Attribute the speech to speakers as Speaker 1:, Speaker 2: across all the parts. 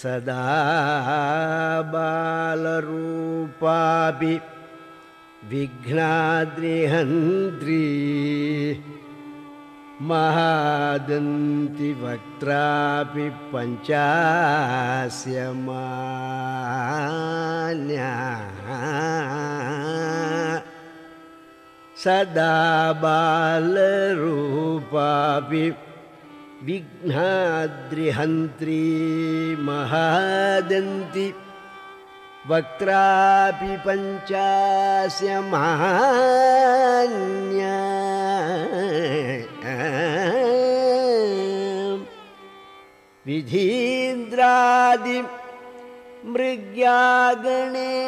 Speaker 1: सदा बालरूपापि विघ्नाद्रिहन्त्री महादन्ति वक्त्रापि पञ्चास्य मान्या। सदा बालरूपापि विघ्नाद्रिहन्त्री महादन्ति। वक्त्रापि पञ्चास्य मान्या विधीन्द्रादि मृग्या गणेशाभिधमे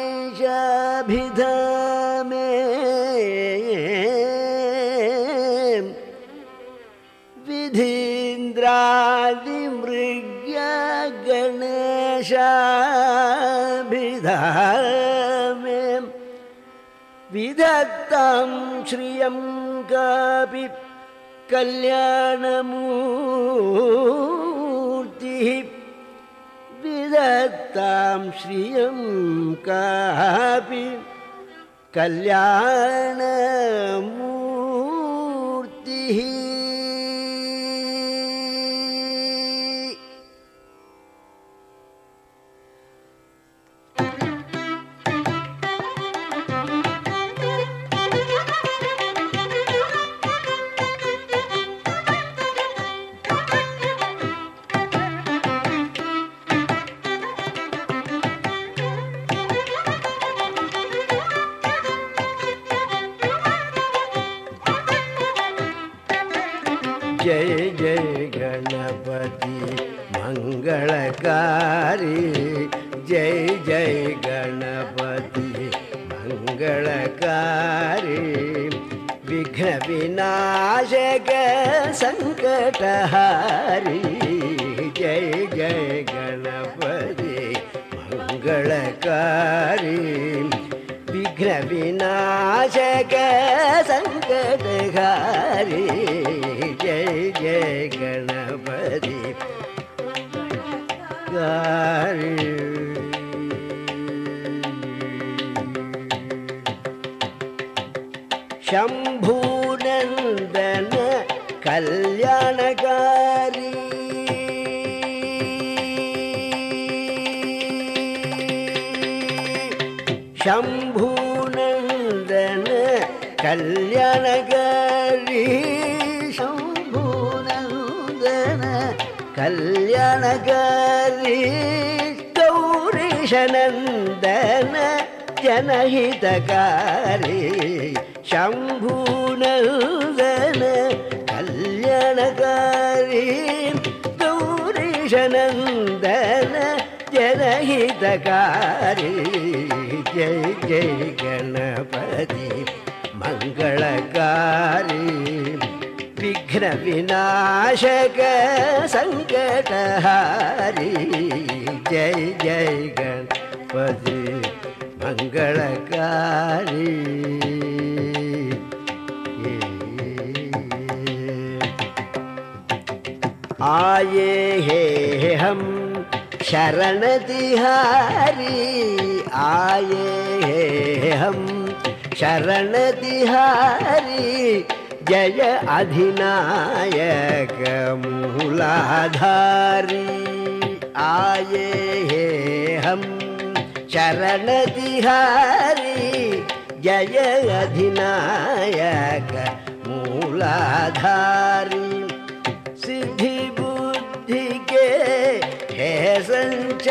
Speaker 1: विधीन्द्रादिमृग्या गणेशाभिधामे विधत्तां श्रियं कापि कल्याणमूर्तिः विदत्तां श्रियं कापि कल्याणमूर्तिः शम्भूनन्दन कल्याणकारी। शम्भूनन्दन कल्याणकारी। शम्भूनन्दन कल्याणकारी। गौरीशनन्दन जनहितकारी। शम्भूनन्दन कल्याणकारी गौरीशनन्दन जनहितकारी। जय जय गणपति मङ्गलकारी विघ्नविनाशक सङ्कटहारी जय जय गणपति मङ्गलकारी आये हे हम तिहारी आये हे हम तिहारी जय अधिनायक मूलाधारी। आये हे हम तिहारी जय अधिनायक मूलाधारी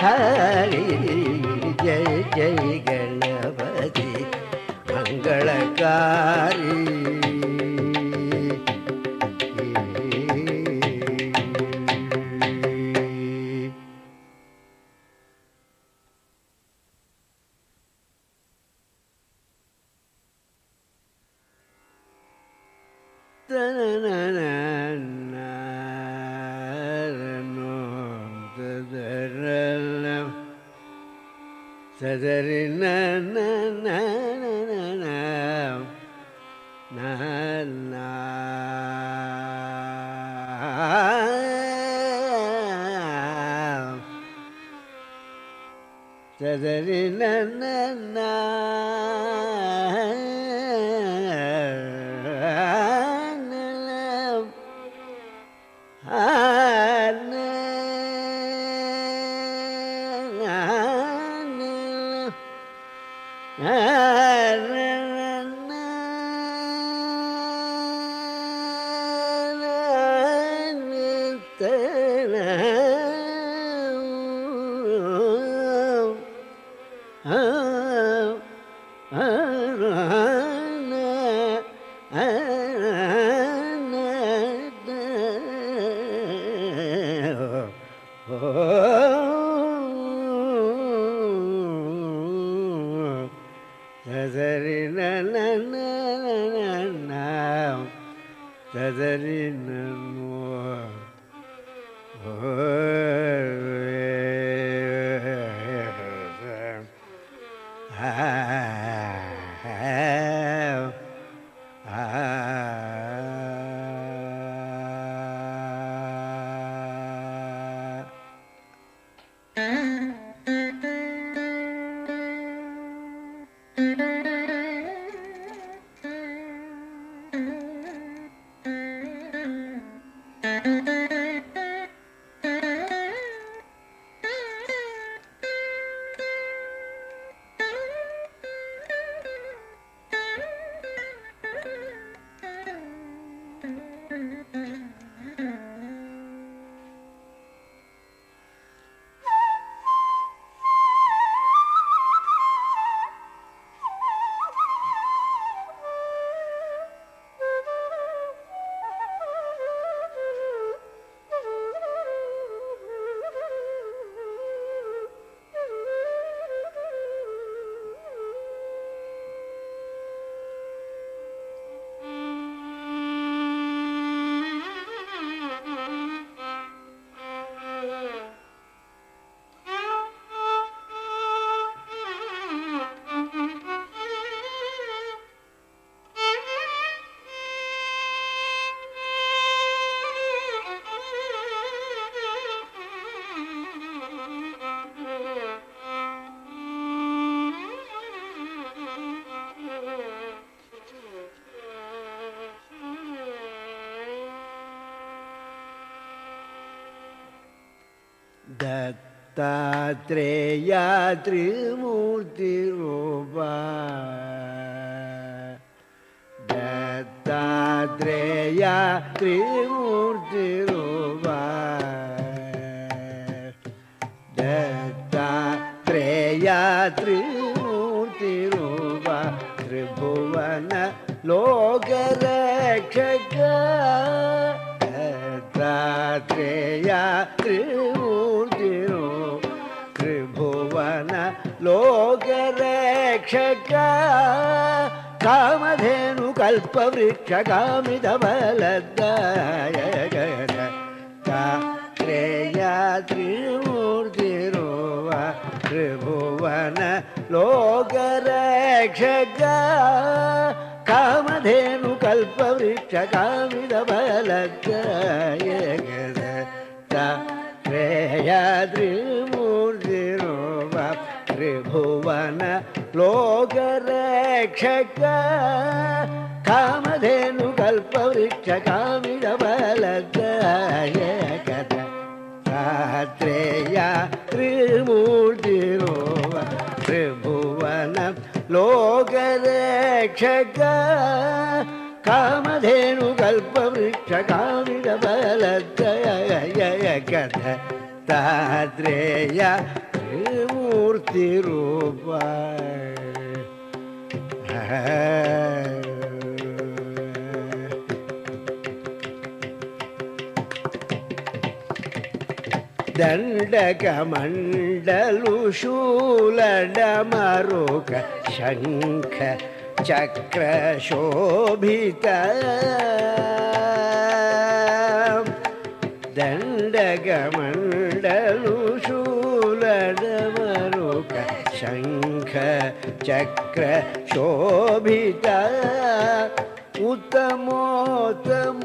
Speaker 1: ஹரி ஜெய ஜெய கணபதி மங்களக்காரி da na ததரி ததரி நன்ன ஆ दत्तात्रेया त्रिमूर्तिरूपा दत्तात्रेया त्रिमूर्तिरूपा यक्षच कामधेनु कल्पवृक्षकामिदबलद्रेया त्रिमूर्तिरोव त्रिभुवन लोकरक्षक कामधेनु कल्पवृक्षकामिदबलद्रेया त्रिमूर्तिरोव त्रिभुवन लोकरक्षक कामधेनु कामिदबलदायक सात्रेया त्रिमूर्तिरोव त्रिभुवन लोकरक्षक काम कामधेनुकल्पवृक्षकामिदबलदय कथ मूर्तिरूप दण्डकमण्डलुशूलडमरुक शङ्ख चक्रशोभित। दण्डगमण्ड चक्र शोभि उत्तमोत्तम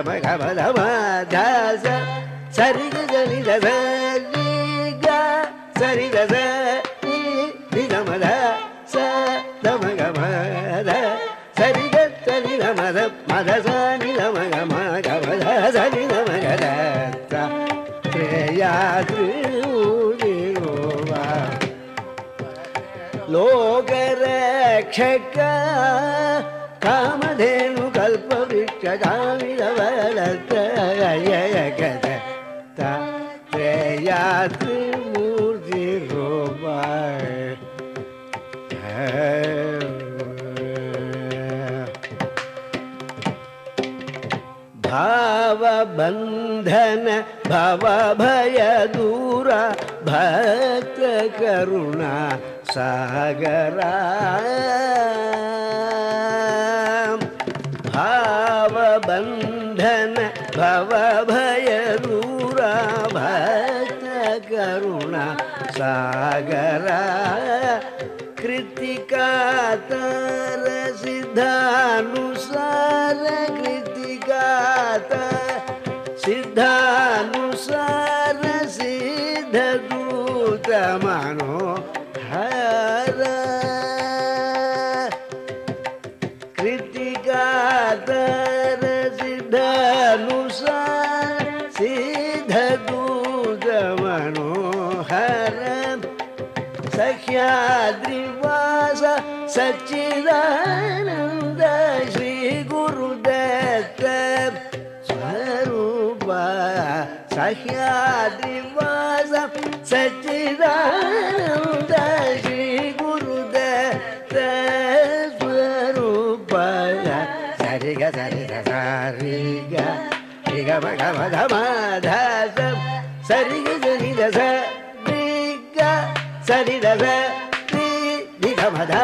Speaker 1: గమ గమ ధమ ధస సరి గని దస గ సరి దస ని గమ ధ స ధమ గమ ధ సరి గ సరి గమ ధ మధ స ని గమ గమ గమ ధ స ని గమ గ ధ స శ్రేయా త్రివా लोकरक्षक कामधेनु कल्पवृक्षगा बंधन भव भय दूरा, भक्त करुणा सागरा। भाव बंधन भव भय दूरा, भक्त करुणा सागरा। कृतिका तर सिद्धानु सिद्धानुसार सिद्धदूत मनोहर कृतिकातर सिद्धानुसार सिद्धदूत मनोहर सह्याद्रिवास सच्चिदानन्द சஹ்யாதிவாசம் சச்சிதானந்த ஸ்ரீ குருதேவ ஸ்வரூபக சரிக. சரிக சரிக ரிக மக மக மாதம் சரிக சரித சரிக சரித சரிக மத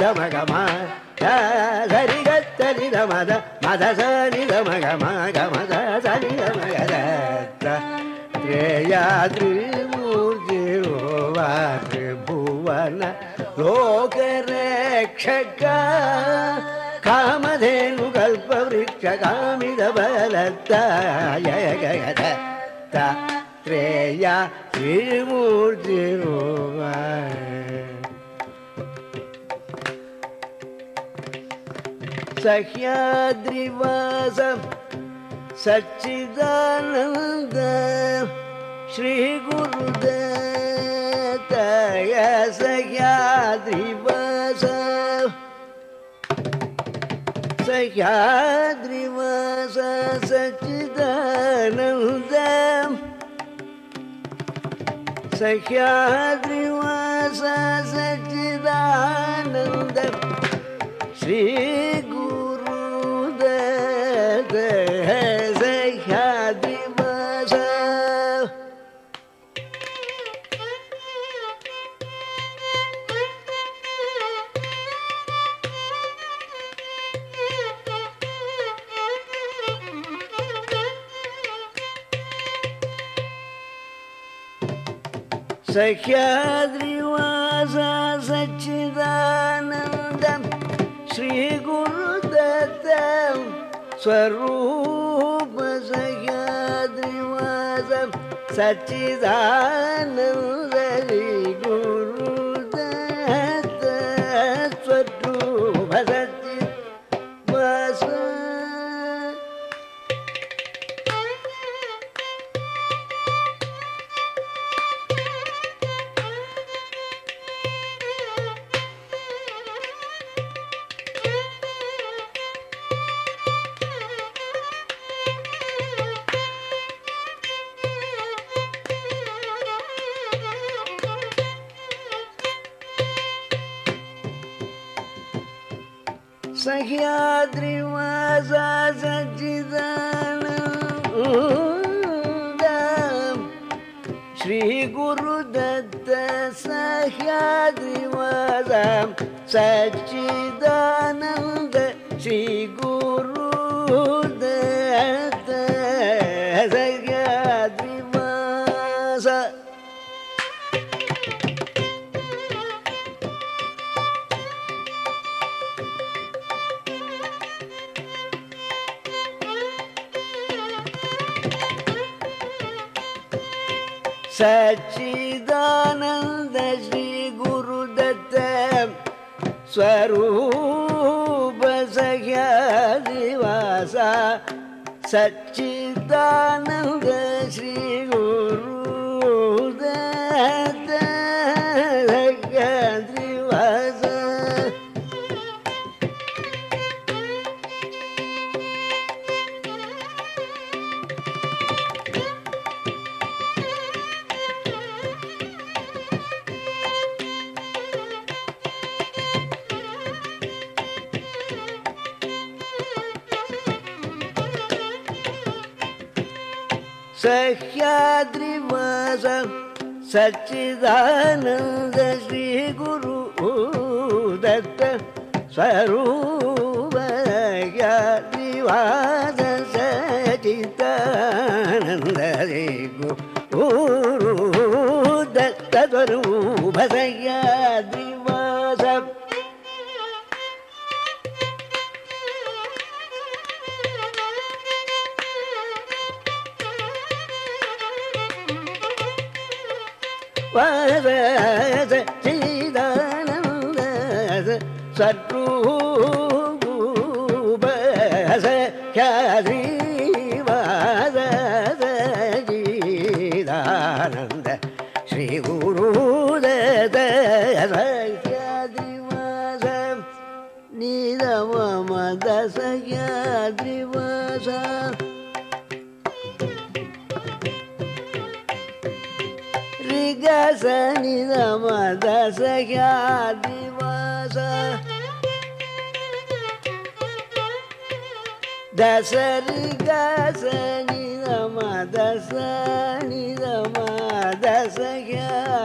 Speaker 1: சமக மா சரிக சரித மத மத சரித மக மக ा त्रिमूर्ति रोवत्रि भुवन लोकरेक्षा कामधेन्दुकल्पवृक्षकामिद त्रेया त्रिमूर्ति सह्याद्रिवासम् सच्चिदानन्द श्रीगुरुदय सह्याद्रिवस। सह्याद्रिवस सच्चिदानन्द। सह्याद्रिवस सच्चिदानन्द श्री सह्याद्रिवास सच्चिदानन्दं श्रीगुरुदत्त स्वरूप सह्याद्रिवास सच्चिदानन्द सह्याद्रिवास सच्चिदानन्द श्रीगुरुदत्त सह्याद्रिवास सच्चिदानन्द श्रीगुरुदत्त सच्चिदानन्द श्रीगुरुदत्त स्वरूप सह्यादिवास सच्चिदानन्द सच्चिदानन्द श्रीगुरु दत्त स्वरूप சற்று Da seriga ni da ma da sa de da ma da sa ya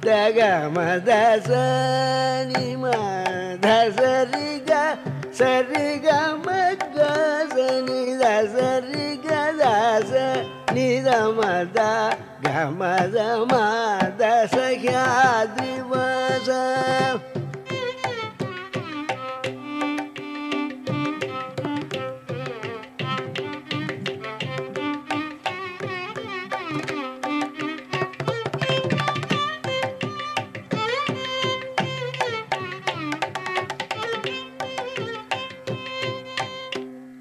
Speaker 1: Dagama dasani ma dasariga சரிகம நித சரிகதாச நிதமத கமத மாத சகியாதிவாச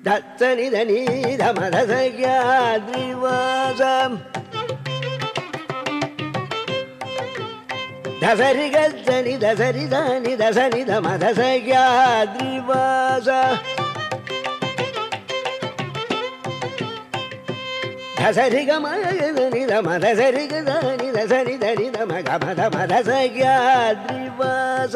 Speaker 1: தத்தனிதனீதமதசையாத்ரிவாச தசரி கத்தனி தசரி தானி தசனி தமதசையாத்ரிவாச தசரி கமதனி தமதசரி கதானி தசரி தனி தம கமத மதசையாத்ரிவாச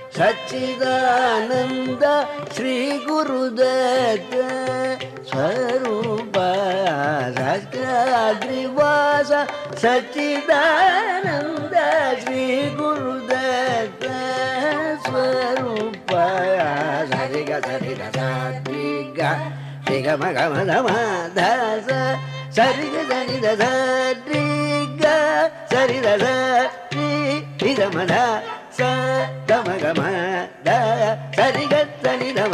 Speaker 1: सच्चिदानन्द श्रीगुरुदत्त स्वरूप सत्याद्रिवास सच्चिदानन्द श्रीगुरुदत्त स्वरूप सरिग सरिग सात्विग श्रीगमगमधमाधस सरिग सरिद सात्विग सरिद सात्विगमधा గమ సరి గని రమ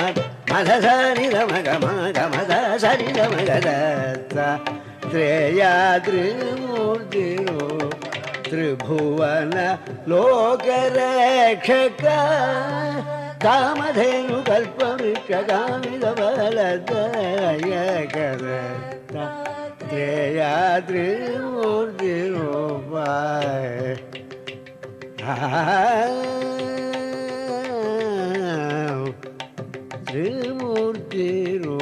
Speaker 1: మధ సరి రమ గమ గమ సరి రమ త్రేయాద్రిమూర్తి త్రిభువన లోకరక్షక కామధేను కల్పమిషకామిదబలదయ త్రేయాద్రిమూర్తి రూపాయ திருமூர்த்தி ரூ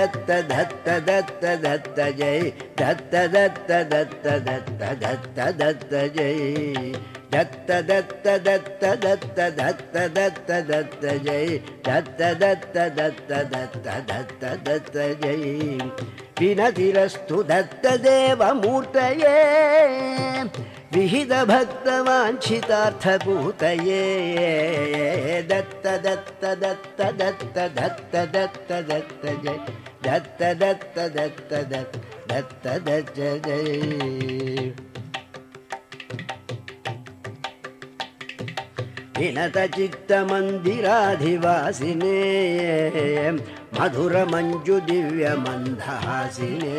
Speaker 1: दत्त दत्त दत्त दत्त जय दत्त दत्त दत्त दत्त दत्त दत्त जय दत्त दत्त दत्त दत्त दत्त दत्त दत्त जय दत्त दत्त दत्त दत्त दत्त दत्त जय विनतिरस्तु दत्तदेवमूर्तये विहितभक्तवाञ्छितार्थपूतये दत्त दत्त दत्त दत्त दत्त दत्त दत्त जय दत्त दत्त दत्त दत्त दत्त दय हिनतचित्तमन्दिराधिवासिने मधुरमञ्जुदिव्यमन्धासिने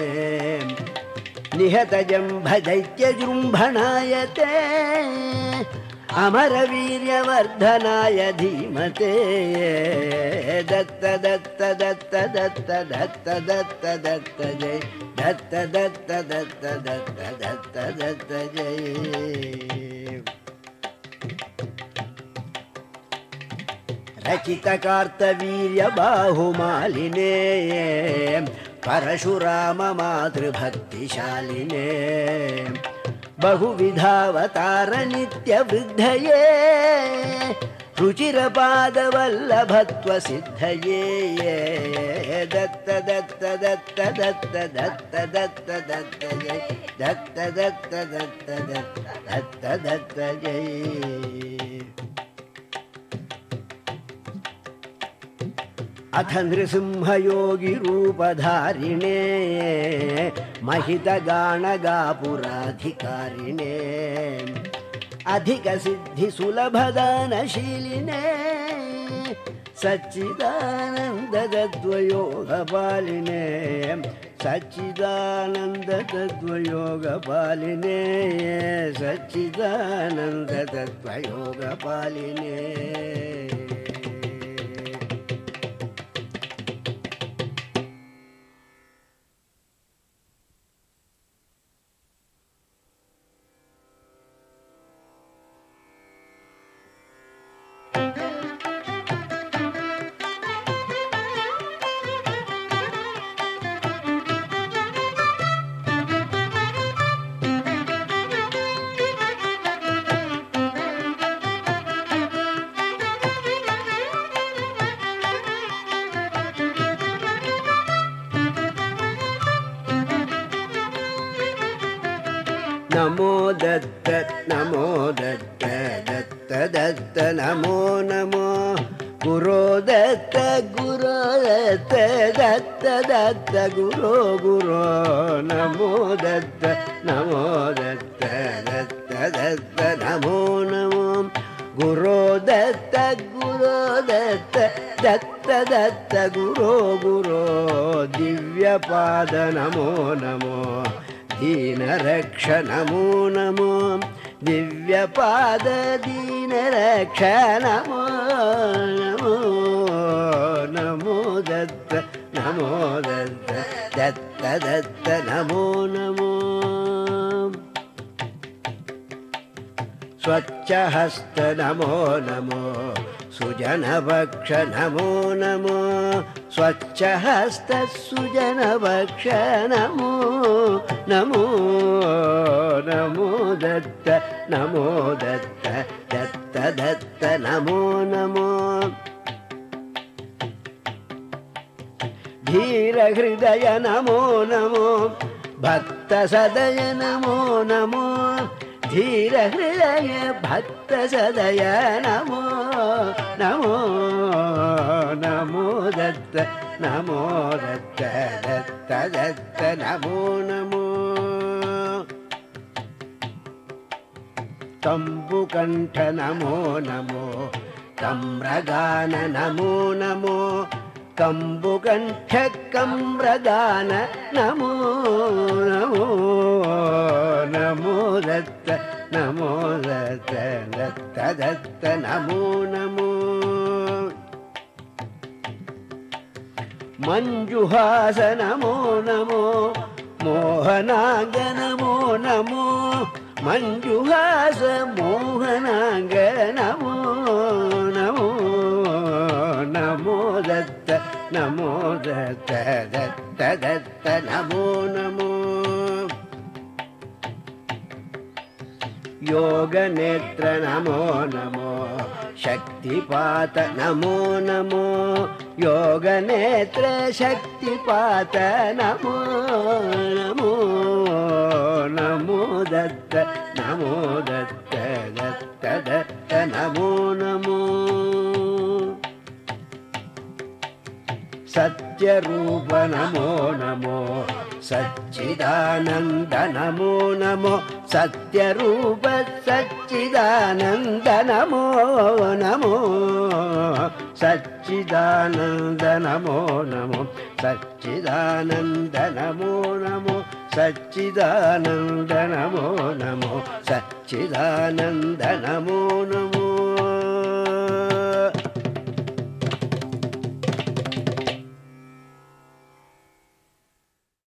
Speaker 1: निहत जम्भदैत्यजृम्भणायते अमर वीर्यवर्धनाय धीमते। दत्त दत्त दत्त दत्त दत्त दत्त दत्त जय। दत्त दत्त दत्त दत्त दत्त दत्त जय। रचित कार्तवीर्य बाहुमालिने परशुराम मातृभक्तिशालिने बहुविधावतारनित्यवृद्धये, रुचिरपादवल्लभत्वसिद्धये दत्त दत्त दत्त दत्त दत्त दत्त दत्त जय दत्त दत्त दत्त दत्त दत्त दत्त जय अथ नृसिंहयोगिरूपधारिणे महितगाणगापुराधिकारिणे अधिकसिद्धिसुलभदानशीलिने सच्चिदानन्दतद्वयोगपालिने सच्चिदानन्दतद्वयोगपालिने सच्चिदानन्दतद्वयोगपालिने नमो दत्त दत्त दत्त नमो नमो। गुरो दत्त गुरो दत्त दत्त दत्त गुरो गुरो। नमो दत्त नमो दत्त दत्त दत्त नमो नमो। गुरो दत्त गुरो दत्त दत्त दत्त गुरो गुरो। दिव्यपाद नमो नमो दीनरक्ष नमो नमो दिव्यपाद दीनरक्ष नमो नमो नमो दत्त नमो दत्त दत्त दत्त नमो नमो। स्वच्छहस्त नमो नमो सुजनभक्ष नमो नमो स्वच्छहस्त सुजनभक्ष नमो नमो नमो दत्त नमो दत्त दत्त दत्त नमो नमो धीरहृदय नमो नमो भक्तसदय नमो नमो धीरहृदय भक्तसदय नमो नमो नमो दत्त नमो दत्त दत्त दत्त नमो नमो। कम्बुकण्ठ नमो नमो कम्रगान नमो नमो कम्बुकण्ठ कम्रगान नमो नमो नमो दत्त नमो दत्त दत्त दत्त नमो नमो मञ्जुहास नमो नमो मोहनाङ्ग नमो नमो मञ्जुहास मोहनाङ्ग नमो नमो नमो दत्त नमो दत्त दत्त दत्त नमो नमो योगनेत्र नमो नमो शक्तिपात नमो नमो योगनेत्र शक्तिपात नमो नमो नमो दत्त नमो दत्त दत्त दत्त नमो नमो సత్యరూప నమో నమో సచ్చిదానంద నమో నమో సత్యరూప సచ్చిదానంద నమో నమో సచ్చిదానంద నమో నమో సచ్చిదానంద నమో నమో సచ్చిదానంద నమో నమో సచ్చిదానంద నమో నమో.